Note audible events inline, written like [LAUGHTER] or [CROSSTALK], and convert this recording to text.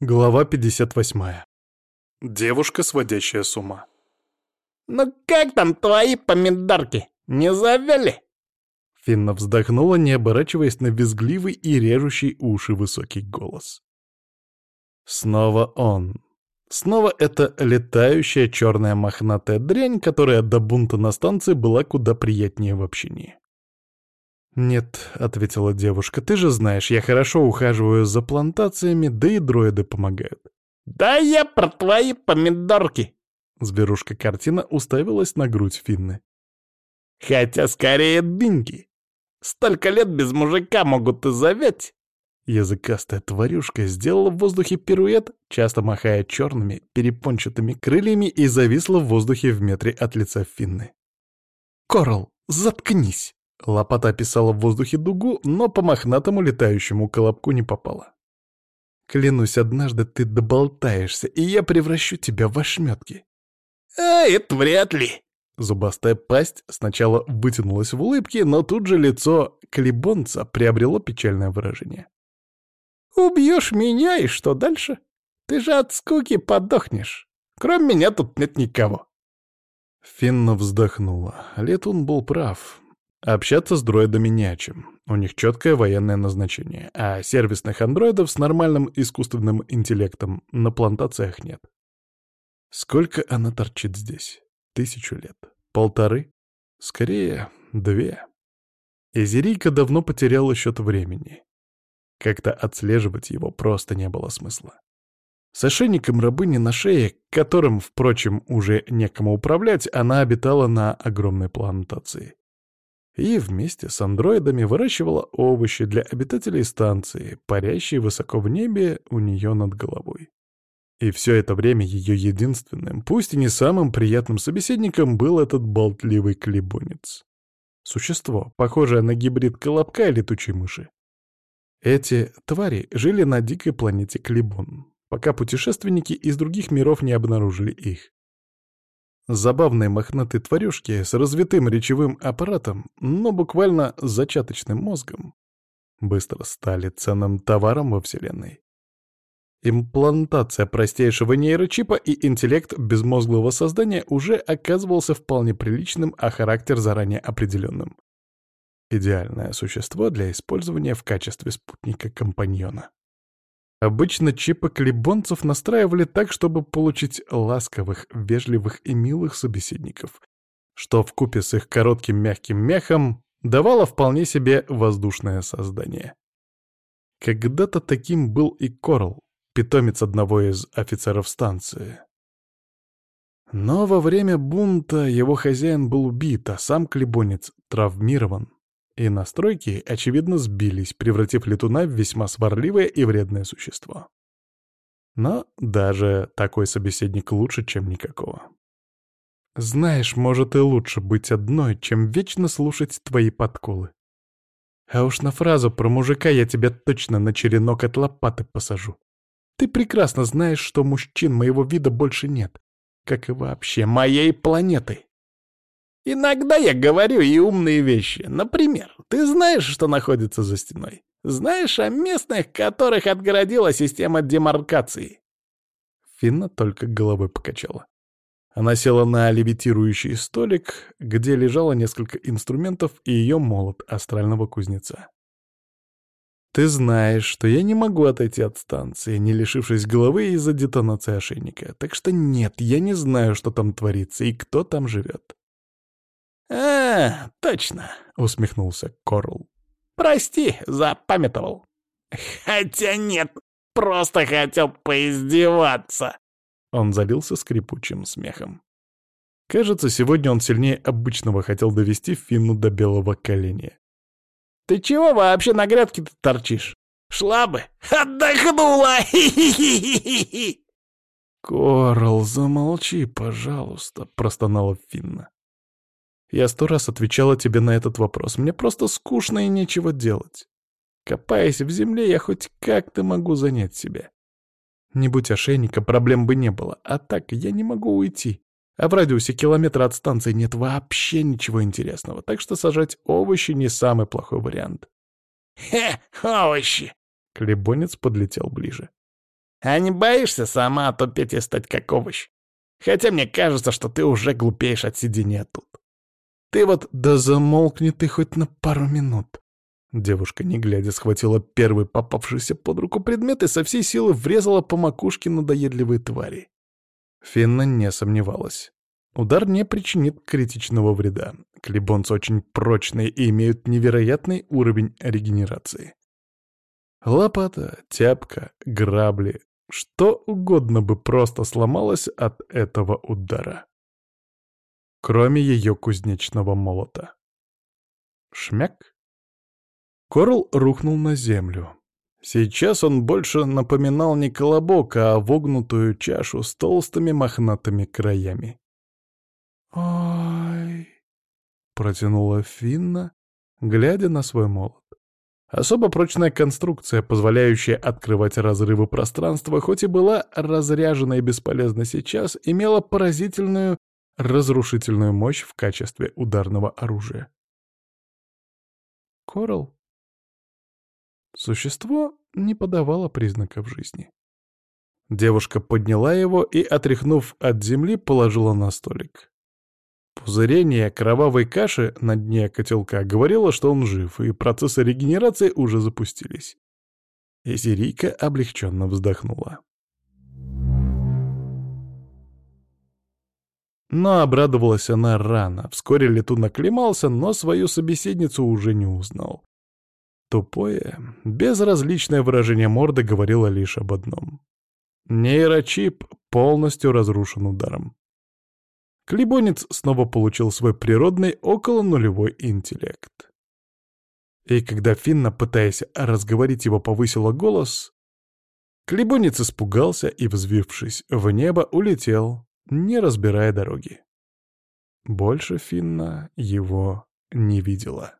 Глава 58. Девушка, сводящая с ума. «Ну как там твои помидорки? Не завяли?» Финна вздохнула, не оборачиваясь на визгливый и режущий уши высокий голос. Снова он. Снова эта летающая черная мохнатая дрянь, которая до бунта на станции была куда приятнее в общении. «Нет», — ответила девушка, — «ты же знаешь, я хорошо ухаживаю за плантациями, да и дроиды помогают». «Да я про твои помидорки!» Зверушка картина уставилась на грудь Финны. «Хотя скорее дыньки. Столько лет без мужика могут и завять». Языкастая тварюшка сделала в воздухе пируэт, часто махая черными, перепончатыми крыльями и зависла в воздухе в метре от лица Финны. «Коралл, заткнись!» Лопата писала в воздухе дугу, но по мохнатому летающему колобку не попала. «Клянусь, однажды ты доболтаешься, и я превращу тебя в ошметки». «А это вряд ли». Зубастая пасть сначала вытянулась в улыбке, но тут же лицо клебонца приобрело печальное выражение. «Убьешь меня, и что дальше? Ты же от скуки подохнешь. Кроме меня тут нет никого». Финна вздохнула. Летун был прав. Общаться с дроидами не о чем. У них четкое военное назначение, а сервисных андроидов с нормальным искусственным интеллектом на плантациях нет. Сколько она торчит здесь? Тысячу лет? Полторы? Скорее, две. Изерийка давно потеряла счет времени. Как-то отслеживать его просто не было смысла. С ошейником рабыни на шее, которым, впрочем, уже некому управлять, она обитала на огромной плантации и вместе с андроидами выращивала овощи для обитателей станции, парящей высоко в небе у нее над головой. И все это время ее единственным, пусть и не самым приятным собеседником был этот болтливый клебонец. Существо, похожее на гибрид колобка и летучей мыши. Эти твари жили на дикой планете Клибон, пока путешественники из других миров не обнаружили их. Забавные мохнатые тварюшки с развитым речевым аппаратом, но буквально зачаточным мозгом, быстро стали ценным товаром во Вселенной. Имплантация простейшего нейрочипа и интеллект безмозглого создания уже оказывался вполне приличным, а характер заранее определенным. Идеальное существо для использования в качестве спутника-компаньона. Обычно чипы клебонцев настраивали так, чтобы получить ласковых, вежливых и милых собеседников, что вкупе с их коротким мягким мехом давало вполне себе воздушное создание. Когда-то таким был и Корл, питомец одного из офицеров станции. Но во время бунта его хозяин был убит, а сам клебонец травмирован и настройки, очевидно, сбились, превратив летуна в весьма сварливое и вредное существо. Но даже такой собеседник лучше, чем никакого. Знаешь, может и лучше быть одной, чем вечно слушать твои подколы. А уж на фразу про мужика я тебя точно на черенок от лопаты посажу. Ты прекрасно знаешь, что мужчин моего вида больше нет, как и вообще моей планеты. Иногда я говорю и умные вещи. Например, ты знаешь, что находится за стеной? Знаешь о местных, которых отгородила система демаркации?» Финна только головой покачала. Она села на левитирующий столик, где лежало несколько инструментов и ее молот астрального кузнеца. «Ты знаешь, что я не могу отойти от станции, не лишившись головы из-за детонации ошейника. Так что нет, я не знаю, что там творится и кто там живет. «А, точно», — усмехнулся Корл. «Прости, запамятовал». «Хотя нет, просто хотел поиздеваться». Он залился скрипучим смехом. Кажется, сегодня он сильнее обычного хотел довести Финну до белого коленя. «Ты чего вообще на грядке-то торчишь? Шла бы, отдохнула! [LAUGHS] Хи-хи-хи-хи-хи!» «Коралл, замолчи, пожалуйста», — простонала Финна. Я сто раз отвечала тебе на этот вопрос. Мне просто скучно и нечего делать. Копаясь в земле, я хоть как-то могу занять себя. Не будь ошейника, проблем бы не было. А так я не могу уйти. А в радиусе километра от станции нет вообще ничего интересного, так что сажать овощи не самый плохой вариант. «Хе, овощи!» Клебонец подлетел ближе. А не боишься сама отупеть и стать как овощ? Хотя мне кажется, что ты уже глупеешь от сидения тут. Ты вот... Да замолкни ты хоть на пару минут. Девушка, не глядя, схватила первый попавшийся под руку предмет и со всей силы врезала по макушке надоедливой твари. Финна не сомневалась. Удар не причинит критичного вреда. Клибонцы очень прочные и имеют невероятный уровень регенерации. Лопата, тяпка, грабли, что угодно бы просто сломалось от этого удара. Кроме ее кузнечного молота. Шмяк. Корл рухнул на землю. Сейчас он больше напоминал не колобок, а вогнутую чашу с толстыми мохнатыми краями. «Ой!» — протянула Финна, глядя на свой молот. Особо прочная конструкция, позволяющая открывать разрывы пространства, хоть и была разряжена и бесполезна сейчас, имела поразительную разрушительную мощь в качестве ударного оружия. Коралл. Существо не подавало признаков жизни. Девушка подняла его и, отряхнув от земли, положила на столик. Пузырение кровавой каши на дне котелка говорило, что он жив, и процессы регенерации уже запустились. Изерийка облегченно вздохнула. Но обрадовалась она рано. Вскоре летун оклемался, но свою собеседницу уже не узнал. Тупое, безразличное выражение морды говорило лишь об одном. Нейрочип полностью разрушен ударом. Клебонец снова получил свой природный около нулевой интеллект. И когда Финна, пытаясь разговорить его, повысила голос, Клебонец испугался и, взвившись в небо, улетел, не разбирая дороги. Больше Финна его не видела.